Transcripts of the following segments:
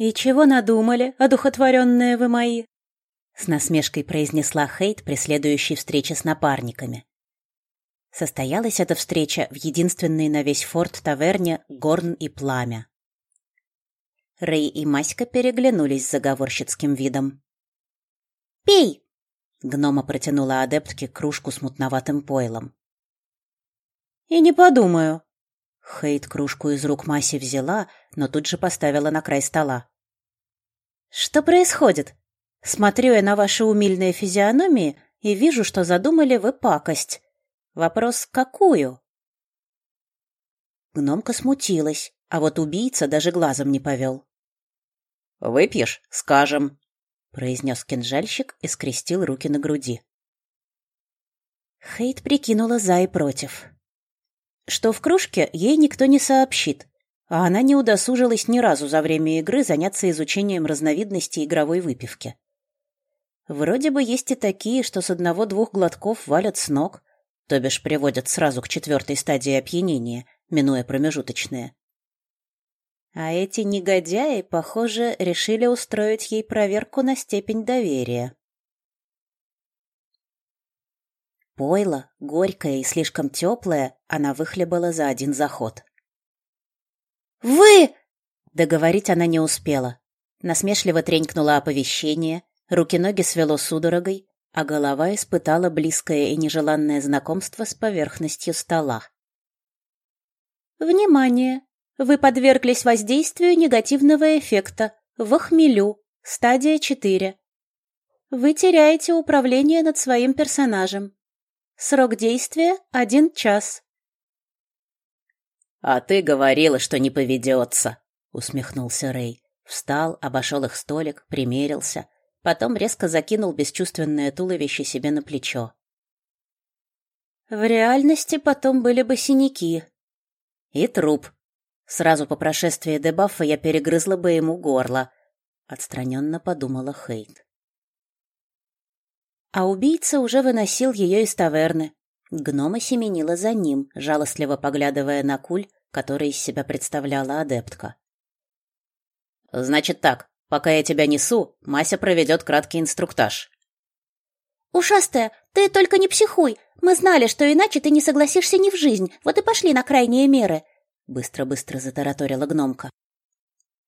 «И чего надумали, одухотворенные вы мои?» С насмешкой произнесла Хейт при следующей встрече с напарниками. Состоялась эта встреча в единственной на весь форт таверне «Горн и пламя». Рэй и Маська переглянулись с заговорщицким видом. «Пей!» — гнома протянула адептке кружку с мутноватым пойлом. «И не подумаю». Хейт кружку из рук Маси взяла, но тут же поставила на край стола. «Что происходит? Смотрю я на ваши умильные физиономии и вижу, что задумали вы пакость. Вопрос, какую?» Гномка смутилась, а вот убийца даже глазом не повел. «Выпьешь? Скажем», — произнес кинжальщик и скрестил руки на груди. Хейт прикинула за и против. Что в кружке ей никто не сообщит, а она не удосужилась ни разу за время игры заняться изучением разновидностей игровой выпивки. Вроде бы есть и такие, что с одного-двух глотков валят с ног, то бишь приводят сразу к четвертой стадии опьянения, минуя промежуточные. А эти негодяи, похоже, решили устроить ей проверку на степень доверия. Пойло, горькое и слишком теплое, она выхлебала за один заход. «Вы!» Договорить она не успела. Насмешливо тренькнуло оповещение, руки-ноги свело судорогой, а голова испытала близкое и нежеланное знакомство с поверхностью стола. «Внимание! Вы подверглись воздействию негативного эффекта в хмелю, стадия 4. Вы теряете управление над своим персонажем. Срок действия — один час». «А ты говорила, что не поведется», — усмехнулся Рэй. Встал, обошел их столик, примерился — Потом резко закинул бесчувственное туловище себе на плечо. В реальности потом были бы синяки. И труп. Сразу по прошествии дебафа я перегрызла бы ему горло. Отстраненно подумала Хейт. А убийца уже выносил ее из таверны. Гнома семенила за ним, жалостливо поглядывая на куль, который из себя представляла адептка. «Значит так, Пока я тебя несу, Мася проведет краткий инструктаж. Ушастая, ты только не психуй. Мы знали, что иначе ты не согласишься ни в жизнь. Вот и пошли на крайние меры. Быстро-быстро затараторила гномка.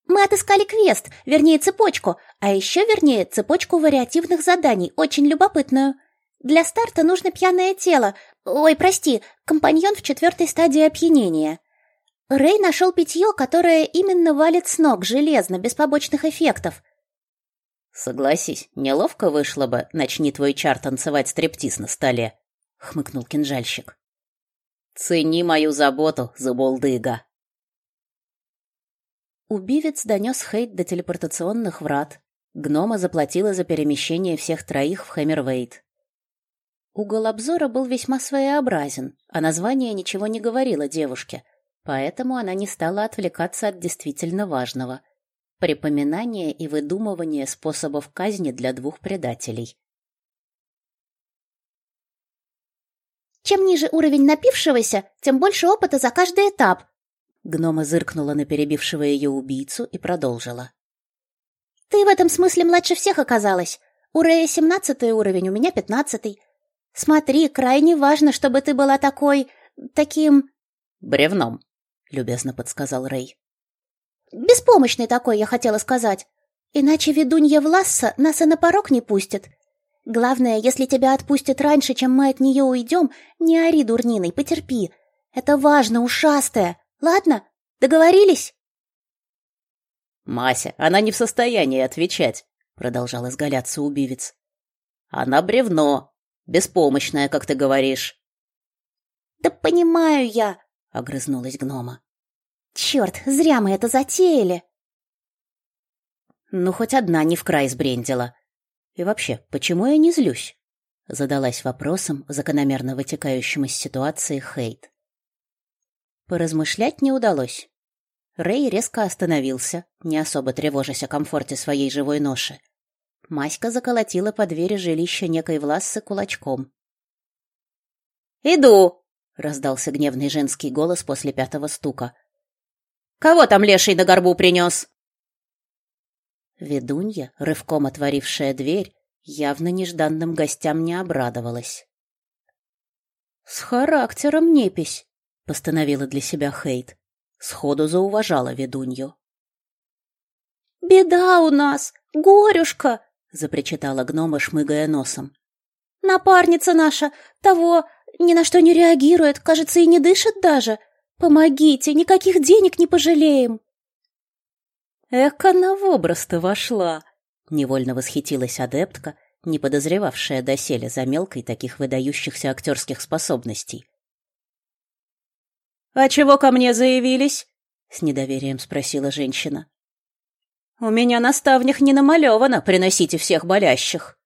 Мы отыскали квест, вернее цепочку, а еще вернее цепочку вариативных заданий, очень любопытную. Для старта нужно пьяное тело. Ой, прости, компаньон в четвертой стадии опьянения. Рэй нашел питье, которое именно валит с ног, железно, без побочных эффектов. Согласись, неловко вышло бы, начни твой чар танцевать стриптиз на столе, хмыкнул кинжальщик. Цени мою заботу, забулдыга. Убивец донес Хейт до телепортационных врат. Гнома заплатила за перемещение всех троих в Хэмервейт. Угол обзора был весьма своеобразен, а название ничего не говорило девушке, Поэтому она не стала отвлекаться от действительно важного — припоминания и выдумывания способов казни для двух предателей. «Чем ниже уровень напившегося, тем больше опыта за каждый этап», Гнома зыркнула на перебившего ее убийцу и продолжила. «Ты в этом смысле младше всех оказалась. У Рэя семнадцатый уровень, у меня пятнадцатый. Смотри, крайне важно, чтобы ты была такой... таким...» «Бревном», любезно подсказал Рэй. Беспомощный такой, я хотела сказать. Иначе ведунья Власса нас и на порог не пустит. Главное, если тебя отпустят раньше, чем мы от нее уйдем, не ори дурниной, потерпи. Это важно, ушастая. Ладно? Договорились? Мася, она не в состоянии отвечать, продолжал изгаляться убивец. Она бревно, беспомощная, как ты говоришь. Да понимаю я, огрызнулась гнома. Черт, зря мы это затеяли. Ну хоть одна не в край сбрендила. И вообще, почему я не злюсь? задалась вопросом, закономерно вытекающим из ситуации Хейт. Поразмышлять не удалось. Рэй резко остановился, не особо тревожась о комфорте своей живой ноши. Маська заколотила по двери жилища некой Влассы кулачком. «Иду!» — раздался гневный женский голос после пятого стука. «Кого там леший на горбу принес?» Ведунья, рывком отворившая дверь, явно нежданным гостям не обрадовалась. «С характером непись», — постановила для себя Хейт. Сходу зауважала ведунью. «Беда у нас! Горюшка!» — запричитала гнома, шмыгая носом. «Напарница наша того ни на что не реагирует, кажется, и не дышит даже. Помогите, никаких денег не пожалеем!» «Эх, она в образ-то вошла!» — невольно восхитилась адептка, не подозревавшая доселе за мелкой таких выдающихся актерских способностей. «А чего ко мне заявились?» — с недоверием спросила женщина. «У меня на ставнях не намалевано «приносите всех болящих».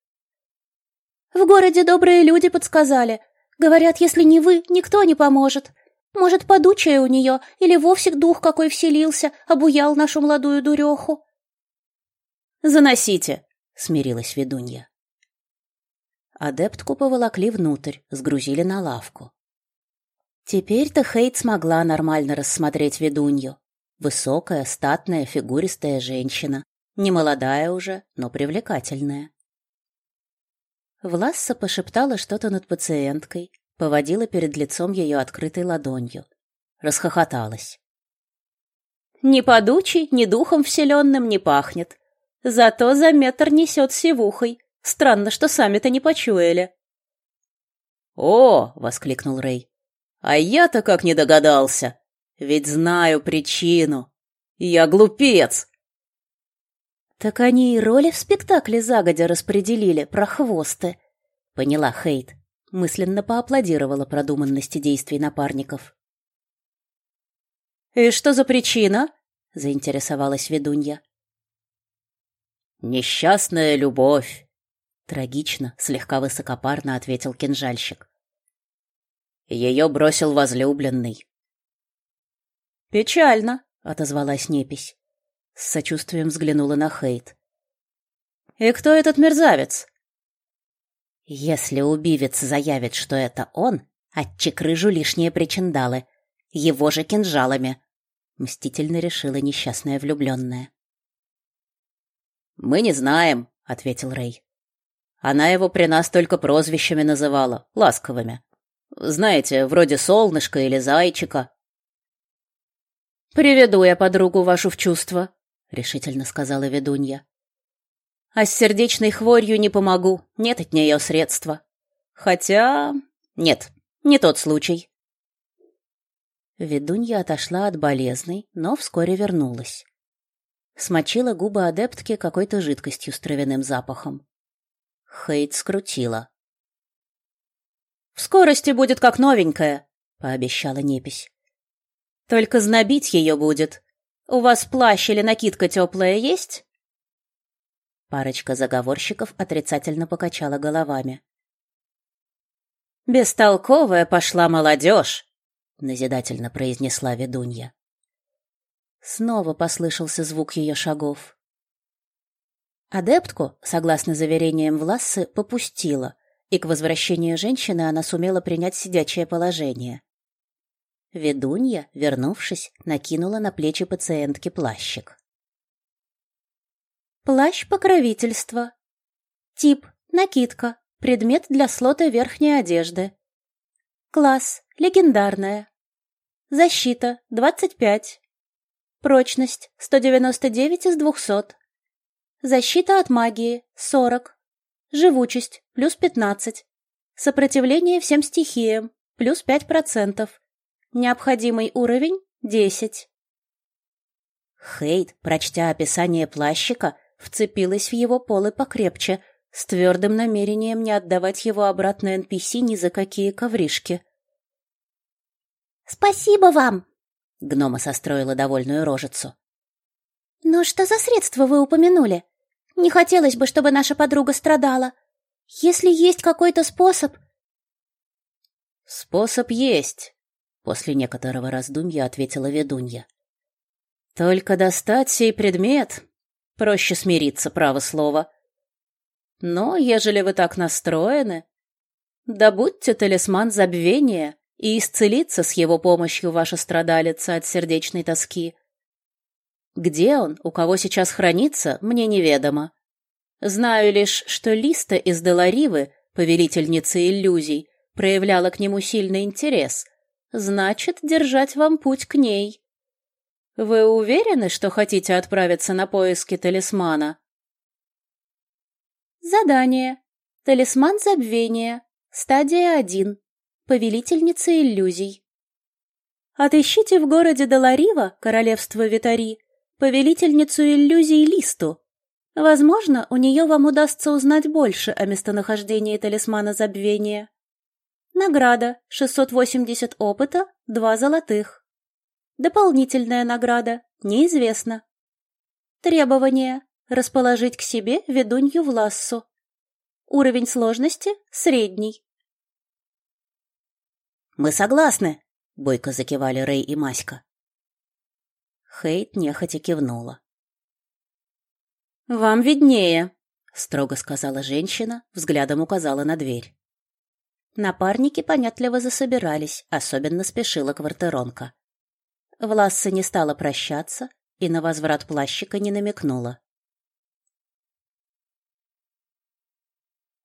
«В городе добрые люди подсказали. Говорят, если не вы, никто не поможет. Может, подучая у нее, или вовсе дух какой вселился, обуял нашу молодую дуреху. «Заносите», — смирилась ведунья. Адептку поволокли внутрь, сгрузили на лавку. Теперь-то Хейт смогла нормально рассмотреть ведунью. Высокая, статная, фигуристая женщина. Не молодая уже, но привлекательная. Власса пошептала что-то над пациенткой, поводила перед лицом ее открытой ладонью. Расхохоталась. «Ни подучий, ни духом вселенным не пахнет. Зато за метр несет сивухой. Странно, что сами-то не почуяли». «О!» — воскликнул Рэй. «А я-то как не догадался! Ведь знаю причину! Я глупец!» «Так они и роли в спектакле загодя распределили про хвосты», — поняла Хейт мысленно поаплодировала продуманности действий напарников. «И что за причина?» — заинтересовалась ведунья. «Несчастная любовь!» — трагично, слегка высокопарно ответил кинжальщик. Ее бросил возлюбленный. «Печально», — отозвалась непись. С сочувствием взглянула на Хейт. «И кто этот мерзавец?» Если убивец заявит, что это он, отчекрыжу лишние причиндалы. Его же кинжалами. Мстительно решила несчастная влюбленная. «Мы не знаем», — ответил Рэй. «Она его при нас только прозвищами называла, ласковыми. Знаете, вроде солнышко или зайчика». «Приведу я подругу вашу в чувство», — решительно сказала ведунья. А с сердечной хворью не помогу, нет от нее средства. Хотя... Нет, не тот случай. Ведунья отошла от болезной, но вскоре вернулась. Смочила губы адептки какой-то жидкостью с травяным запахом. Хейт скрутила. «В скорости будет как новенькая», — пообещала непись. «Только знобить ее будет. У вас плащ или накидка теплая есть?» Парочка заговорщиков отрицательно покачала головами. «Бестолковая пошла молодежь!» — назидательно произнесла ведунья. Снова послышался звук ее шагов. Адептку, согласно заверениям Влассы, попустила, и к возвращению женщины она сумела принять сидячее положение. Ведунья, вернувшись, накинула на плечи пациентки плащик. Плащ покровительства. Тип накидка, предмет для слота верхней одежды. Класс легендарная. Защита 25. Прочность 199 из 200. Защита от магии 40. Живучесть плюс 15. Сопротивление всем стихиям плюс 5%. Необходимый уровень 10. Хейт, прочтя описание плащика, вцепилась в его полы покрепче, с твердым намерением не отдавать его обратно НПС ни за какие коврижки. «Спасибо вам!» — гнома состроила довольную рожицу. «Но что за средства вы упомянули? Не хотелось бы, чтобы наша подруга страдала. Если есть какой-то способ...» «Способ есть», — после некоторого раздумья ответила ведунья. «Только достать сей предмет Проще смириться, право слово. Но, ежели вы так настроены, добудьте талисман забвения и исцелиться с его помощью ваша страдалица от сердечной тоски. Где он, у кого сейчас хранится, мне неведомо. Знаю лишь, что Листа из Деларивы, повелительница иллюзий, проявляла к нему сильный интерес. Значит, держать вам путь к ней. Вы уверены, что хотите отправиться на поиски талисмана? Задание. Талисман забвения. Стадия 1. Повелительница иллюзий. Отыщите в городе Доларива, королевство Витари, повелительницу иллюзий Листу. Возможно, у нее вам удастся узнать больше о местонахождении талисмана забвения. Награда 680 опыта, 2 золотых. Дополнительная награда неизвестна. Требование расположить к себе ведунью в лассу. Уровень сложности средний. Мы согласны, бойко закивали Рэй и Маська. Хейт нехотя кивнула. Вам виднее, строго сказала женщина, взглядом указала на дверь. Напарники понятливо засобирались, особенно спешила квартиронка. Власса не стала прощаться и на возврат плащика не намекнула.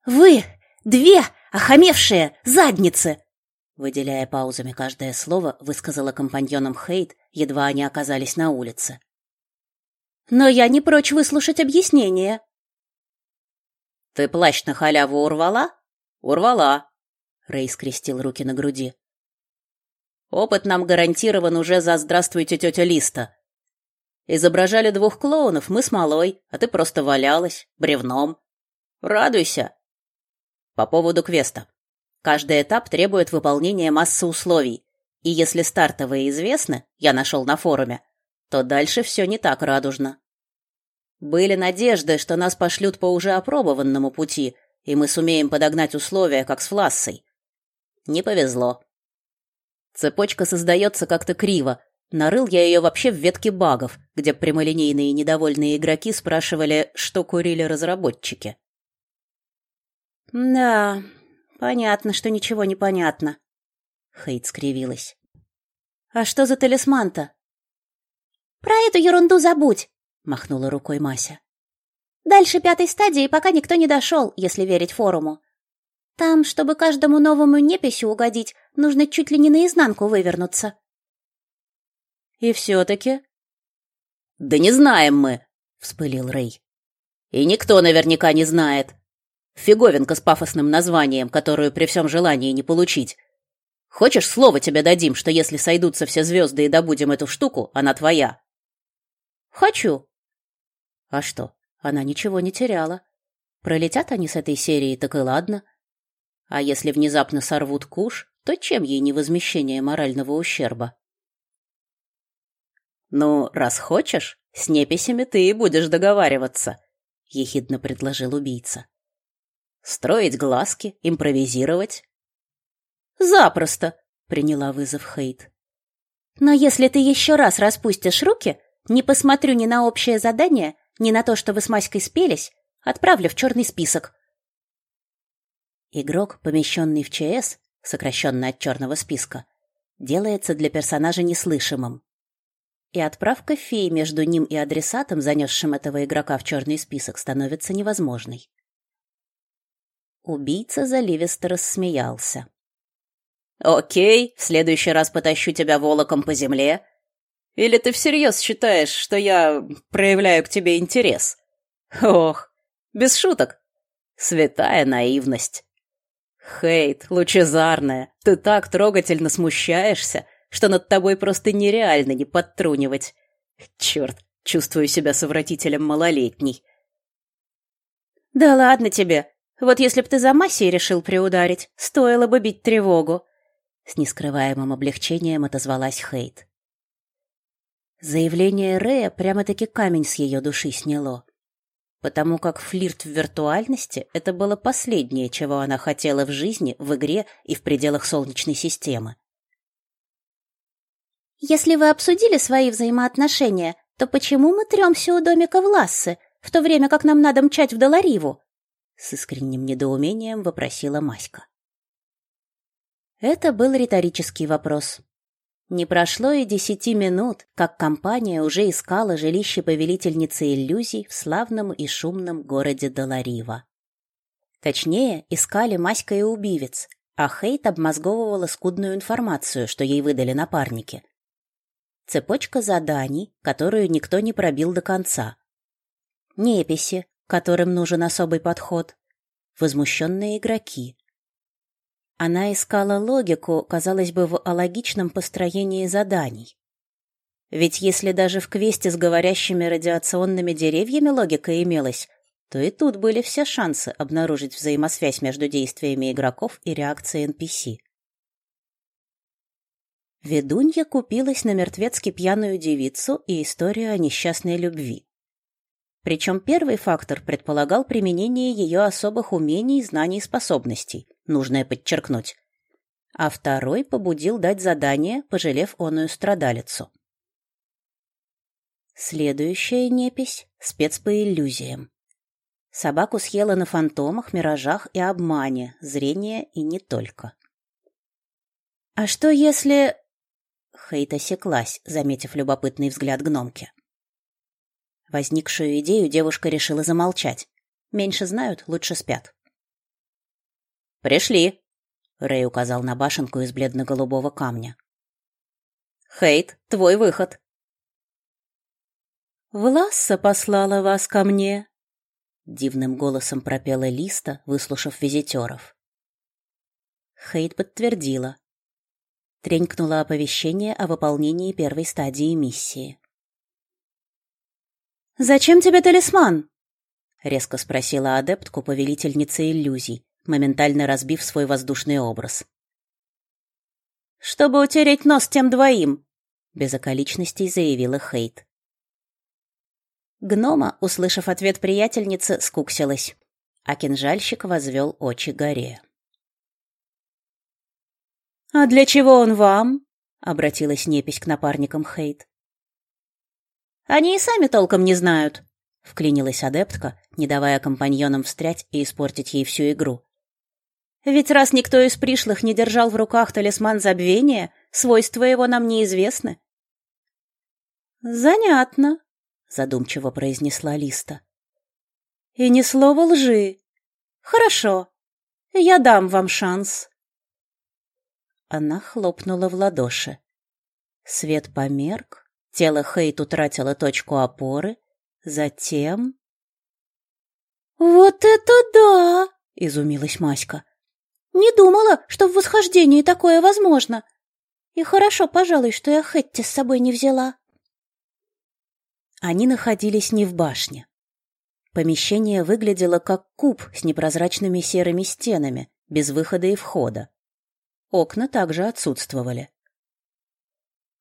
«Вы! Две! Охамевшие! Задницы!» Выделяя паузами каждое слово, высказала компаньонам Хейт, едва они оказались на улице. «Но я не прочь выслушать объяснение». «Ты плащ на халяву урвала?» «Урвала», — Рэй скрестил руки на груди. «Опыт нам гарантирован уже за «Здравствуйте, тетя Листа». Изображали двух клоунов, мы с малой, а ты просто валялась, бревном. Радуйся, по поводу квеста. Каждый этап требует выполнения массы условий, и если стартовые известны, я нашел на форуме, то дальше все не так радужно. Были надежды, что нас пошлют по уже опробованному пути, и мы сумеем подогнать условия, как с Флассой. Не повезло. Цепочка создается как-то криво. Нарыл я ее вообще в ветке багов, где прямолинейные недовольные игроки спрашивали, что курили разработчики. Да, понятно, что ничего не понятно. Хейт скривилась. А что за талисман-то? Про эту ерунду забудь, махнула рукой Мася. Дальше пятой стадии пока никто не дошел, если верить форуму. Там, чтобы каждому новому неписью угодить, нужно чуть ли не наизнанку вывернуться. И все-таки... Да не знаем мы, вспылил Рэй. И никто наверняка не знает. Фиговинка с пафосным названием, которую при всем желании не получить. Хочешь, слово тебе дадим, что если сойдутся все звезды и добудем эту штуку, она твоя? Хочу. А что? Она ничего не теряла. Пролетят они с этой серии, так и ладно. А если внезапно сорвут куш, то чем ей не возмещение морального ущерба? Ну, раз хочешь, с неписями ты и будешь договариваться, ехидно предложил убийца. Строить глазки, импровизировать? Запросто, приняла вызов Хейт. Но если ты еще раз распустишь руки, не посмотрю ни на общее задание, ни на то, что вы с Маськой спелись, отправлю в черный список. Игрок, помещенный в ЧС, сокращенно от черного списка, делается для персонажа неслышимым. И отправка феи между ним и адресатом, занесшим этого игрока в черный список, становится невозможной. Убийца заливисто рассмеялся. «Окей, в следующий раз потащу тебя волоком по земле. Или ты всерьез считаешь, что я проявляю к тебе интерес? Ох, без шуток. Святая наивность. Хейт, лучезарная, ты так трогательно смущаешься, что над тобой просто нереально не подтрунивать. Черт, чувствую себя совратителем малолетней». «Да ладно тебе, вот если б ты за массей решил приударить, стоило бы бить тревогу. С нескрываемым облегчением отозвалась Хейт. Заявление Рэя прямо-таки камень с ее души сняло. Потому как флирт в виртуальности — это было последнее, чего она хотела в жизни, в игре и в пределах Солнечной системы. «Если вы обсудили свои взаимоотношения, то почему мы трёмся у домика в Лассе, в то время как нам надо мчать в Долариву?» с искренним недоумением вопросила Маська. Это был риторический вопрос. Не прошло и десяти минут, как компания уже искала жилище повелительницы иллюзий в славном и шумном городе Доларива. Точнее, искали Маська и убивец, а Хейт обмозговывала скудную информацию, что ей выдали напарники. Цепочка заданий, которую никто не пробил до конца. Неписи, которым нужен особый подход. Возмущенные игроки, она искала логику, казалось бы, в алогичном построении заданий. Ведь если даже в квесте с говорящими радиационными деревьями логика имелась, то и тут были все шансы обнаружить взаимосвязь между действиями игроков и реакцией NPC. Ведунья купилась на мертвецки пьяную девицу и историю о несчастной любви. Причем первый фактор предполагал применение ее особых умений, знаний и способностей, нужное подчеркнуть. А второй побудил дать задание, пожалев оную страдалицу. Следующая непись — спец по иллюзиям. Собаку съела на фантомах, миражах и обмане, зрение и не только. «А что если...» Хейт осеклась, заметив любопытный взгляд гномки. Возникшую идею девушка решила замолчать. Меньше знают, лучше спят. «Пришли!» — Рэй указал на башенку из бледно-голубого камня. «Хейт, твой выход!» «Власса послала вас ко мне!» — дивным голосом пропела Листа, выслушав визитеров. Хейт подтвердила. Тренькнуло оповещение о выполнении первой стадии миссии. «Зачем тебе талисман?» — резко спросила адептку повелительница иллюзий, моментально разбив свой воздушный образ. «Чтобы утереть нос тем двоим», — без околичностей заявила Хейт. Гнома, услышав ответ приятельницы, скуксилась, а кинжальщик возвел очи горе. «А для чего он вам?» — обратилась непись к напарникам Хейт. Они и сами толком не знают, вклинилась адептка, не давая компаньонам встрять и испортить ей всю игру. Ведь раз никто из пришлых не держал в руках талисман забвения, свойства его нам неизвестны. Занятно, задумчиво произнесла Листа. И ни слова лжи. Хорошо. Я дам вам шанс. Она хлопнула в ладоши. Свет померк, Тело Хейт утратило точку опоры, затем... «Вот это да!» — изумилась Маська. «Не думала, что в восхождении такое возможно. И хорошо, пожалуй, что я Хэтти с собой не взяла». Они находились не в башне. Помещение выглядело как куб с непрозрачными серыми стенами, без выхода и входа. Окна также отсутствовали.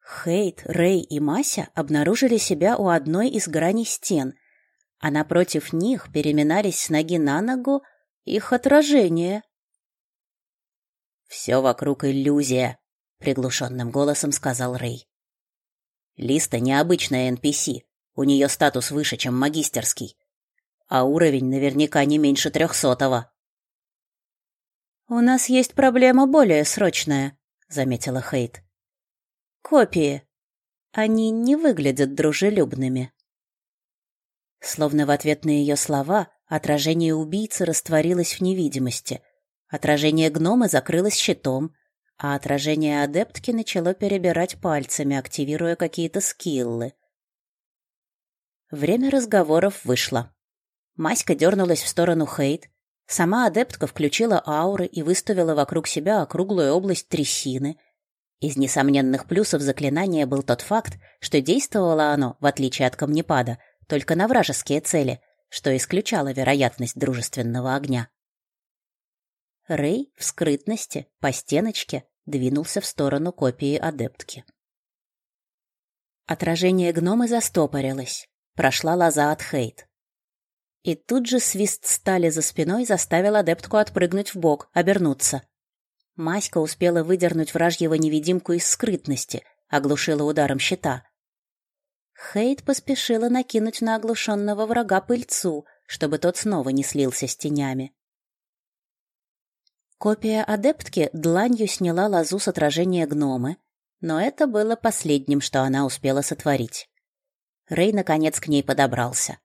Хейт, Рэй и Мася обнаружили себя у одной из граней стен, а напротив них переминались с ноги на ногу их отражения. «Все вокруг иллюзия», — приглушенным голосом сказал Рэй. «Листа необычная NPC, у нее статус выше, чем магистерский, а уровень наверняка не меньше трехсотого». «У нас есть проблема более срочная», — заметила Хейт. Копии. Они не выглядят дружелюбными. Словно в ответ на ее слова отражение убийцы растворилось в невидимости. Отражение гнома закрылось щитом, а отражение адептки начало перебирать пальцами, активируя какие-то скиллы. Время разговоров вышло. Маська дернулась в сторону Хейт. Сама адептка включила ауры и выставила вокруг себя округлую область трясины — из несомненных плюсов заклинания был тот факт, что действовало оно, в отличие от камнепада, только на вражеские цели, что исключало вероятность дружественного огня. Рэй в скрытности, по стеночке, двинулся в сторону копии адептки. Отражение гнома застопорилось. Прошла лоза от Хейт. И тут же свист стали за спиной заставил адептку отпрыгнуть в бок, обернуться. Маська успела выдернуть вражьего невидимку из скрытности, оглушила ударом щита. Хейт поспешила накинуть на оглушенного врага пыльцу, чтобы тот снова не слился с тенями. Копия адептки дланью сняла лозу с отражения гномы, Но это было последним, что она успела сотворить. Рэй наконец к ней подобрался.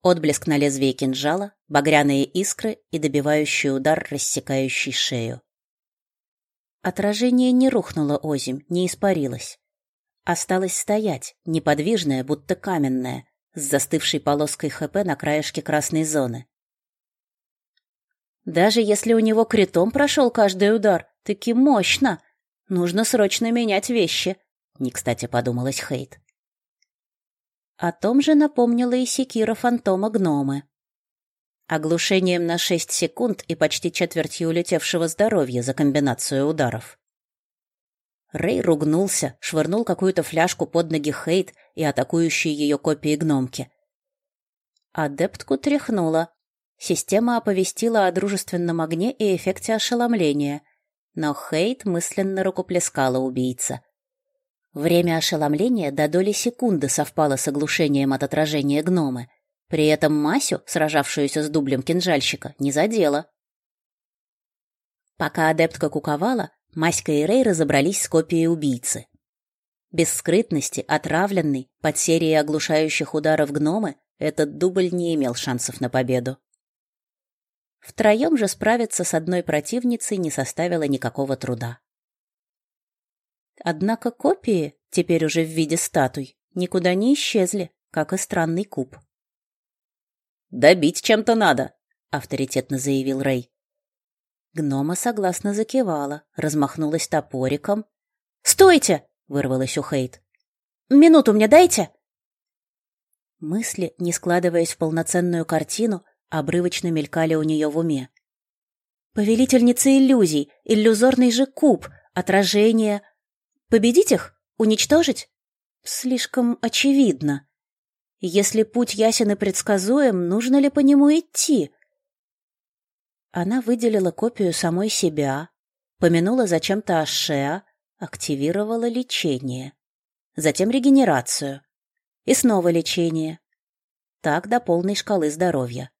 Отблеск на лезвии кинжала, багряные искры и добивающий удар, рассекающий шею. Отражение не рухнуло озимь, не испарилось. Осталось стоять, неподвижное, будто каменное, с застывшей полоской ХП на краешке красной зоны. Даже если у него критом прошел каждый удар, таки мощно. Нужно срочно менять вещи, не кстати подумалось Хейт. О том же напомнила и секира фантома гномы. Оглушением на шесть секунд и почти четвертью улетевшего здоровья за комбинацию ударов. Рэй ругнулся, швырнул какую-то фляжку под ноги Хейт и атакующей ее копии гномки. Адептку тряхнула. Система оповестила о дружественном огне и эффекте ошеломления, но Хейт мысленно рукоплескала убийца. Время ошеломления до доли секунды совпало с оглушением от отражения гномы. При этом Масю, сражавшуюся с дублем кинжальщика, не задела. Пока адептка куковала, Маська и Рей разобрались с копией убийцы. Без скрытности, отравленный, под серией оглушающих ударов гномы, этот дубль не имел шансов на победу. Втроем же справиться с одной противницей не составило никакого труда. Однако копии, теперь уже в виде статуй, никуда не исчезли, как и странный куб. «Добить чем-то надо», — авторитетно заявил Рэй. Гнома согласно закивала, размахнулась топориком. «Стойте!» — вырвалась у Хейт. «Минуту мне дайте!» Мысли, не складываясь в полноценную картину, обрывочно мелькали у нее в уме. Повелительница иллюзий, иллюзорный же куб, отражение, Победить их? Уничтожить? Слишком очевидно. Если путь ясен и предсказуем, нужно ли по нему идти? Она выделила копию самой себя, помянула зачем-то Ашеа, активировала лечение. Затем регенерацию. И снова лечение. Так до полной шкалы здоровья.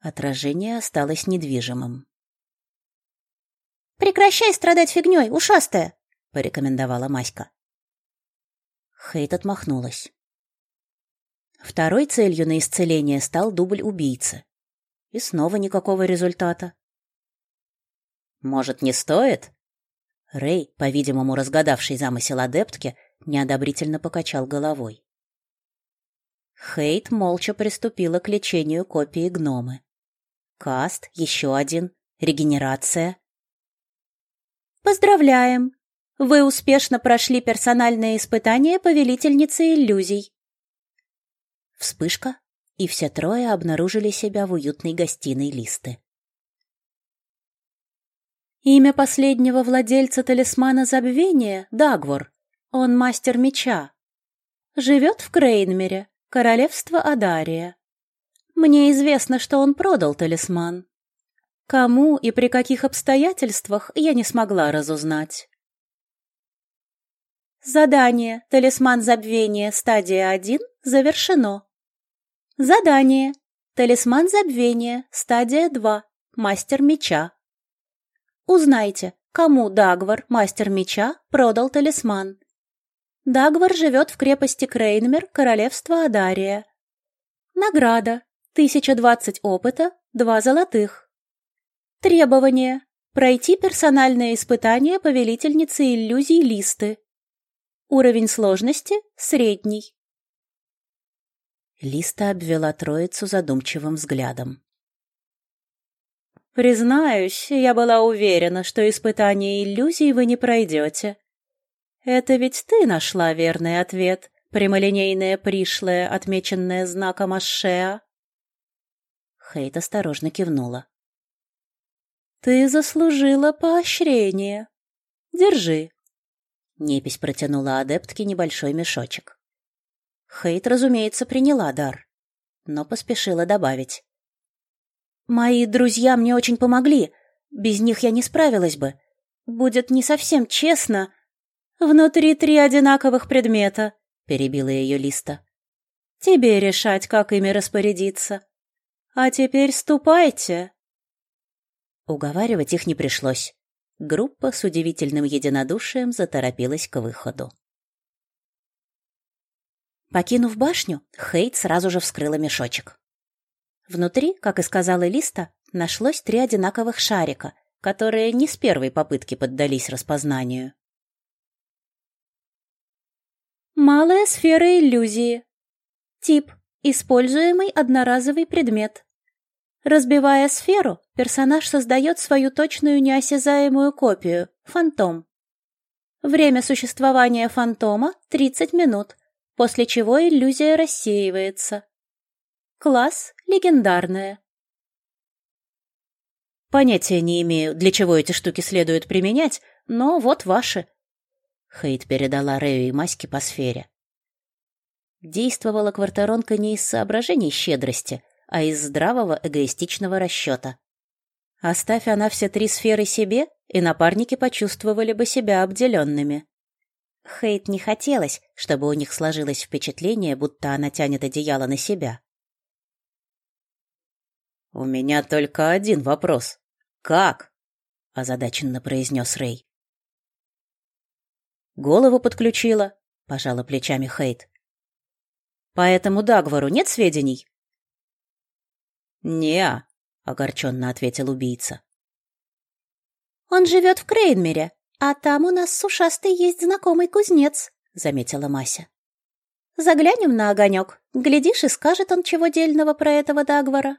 Отражение осталось недвижимым. «Прекращай страдать фигней, ушастая!» — порекомендовала Маська. Хейт отмахнулась. Второй целью на исцеление стал дубль убийцы. И снова никакого результата. «Может, не стоит?» Рэй, по-видимому, разгадавший замысел адептки, неодобрительно покачал головой. Хейт молча приступила к лечению копии гномы. Каст, еще один, регенерация. «Поздравляем!» Вы успешно прошли персональное испытание повелительницы иллюзий. Вспышка, и все трое обнаружили себя в уютной гостиной Листы. Имя последнего владельца талисмана забвения — Дагвор. Он мастер меча. Живет в Крейнмере, королевство Адария. Мне известно, что он продал талисман. Кому и при каких обстоятельствах я не смогла разузнать. Задание «Талисман забвения. Стадия 1» завершено. Задание «Талисман забвения. Стадия 2. Мастер меча». Узнайте, кому Дагвар, мастер меча, продал талисман. Дагвар живет в крепости Крейнмер, королевство Адария. Награда. 1020 опыта, 2 золотых. Требования. Пройти персональное испытание повелительницы иллюзий Листы. Уровень сложности средний. Листа обвела троицу задумчивым взглядом. Признаюсь, я была уверена, что испытание иллюзий вы не пройдете. Это ведь ты нашла верный ответ, прямолинейное пришлое, отмеченное знаком Ашеа. Хейт осторожно кивнула. Ты заслужила поощрение. Держи. Непись протянула адептке небольшой мешочек. Хейт, разумеется, приняла дар, но поспешила добавить. «Мои друзья мне очень помогли. Без них я не справилась бы. Будет не совсем честно. Внутри три одинаковых предмета», — перебила ее Листа. «Тебе решать, как ими распорядиться. А теперь ступайте». Уговаривать их не пришлось. Группа с удивительным единодушием заторопилась к выходу. Покинув башню, Хейт сразу же вскрыла мешочек. Внутри, как и сказала Листа, нашлось три одинаковых шарика, которые не с первой попытки поддались распознанию. Малая сфера иллюзии. Тип – используемый одноразовый предмет. Разбивая сферу, персонаж создает свою точную неосязаемую копию – фантом. Время существования фантома – 30 минут, после чего иллюзия рассеивается. Класс – легендарная. Понятия не имею, для чего эти штуки следует применять, но вот ваши. Хейт передала Рэю и Маське по сфере. Действовала квартиронка не из соображений щедрости, а из здравого эгоистичного расчета. Оставь она все три сферы себе, и напарники почувствовали бы себя обделенными. Хейт не хотелось, чтобы у них сложилось впечатление, будто она тянет одеяло на себя. «У меня только один вопрос. Как?» — озадаченно произнес Рэй. «Голову подключила», — пожала плечами Хейт. «По этому Дагвару нет сведений?» «Не-а», огорченно ответил убийца. «Он живет в Крейнмере, а там у нас с ушастой есть знакомый кузнец», — заметила Мася. «Заглянем на огонек. Глядишь, и скажет он чего дельного про этого Дагвара».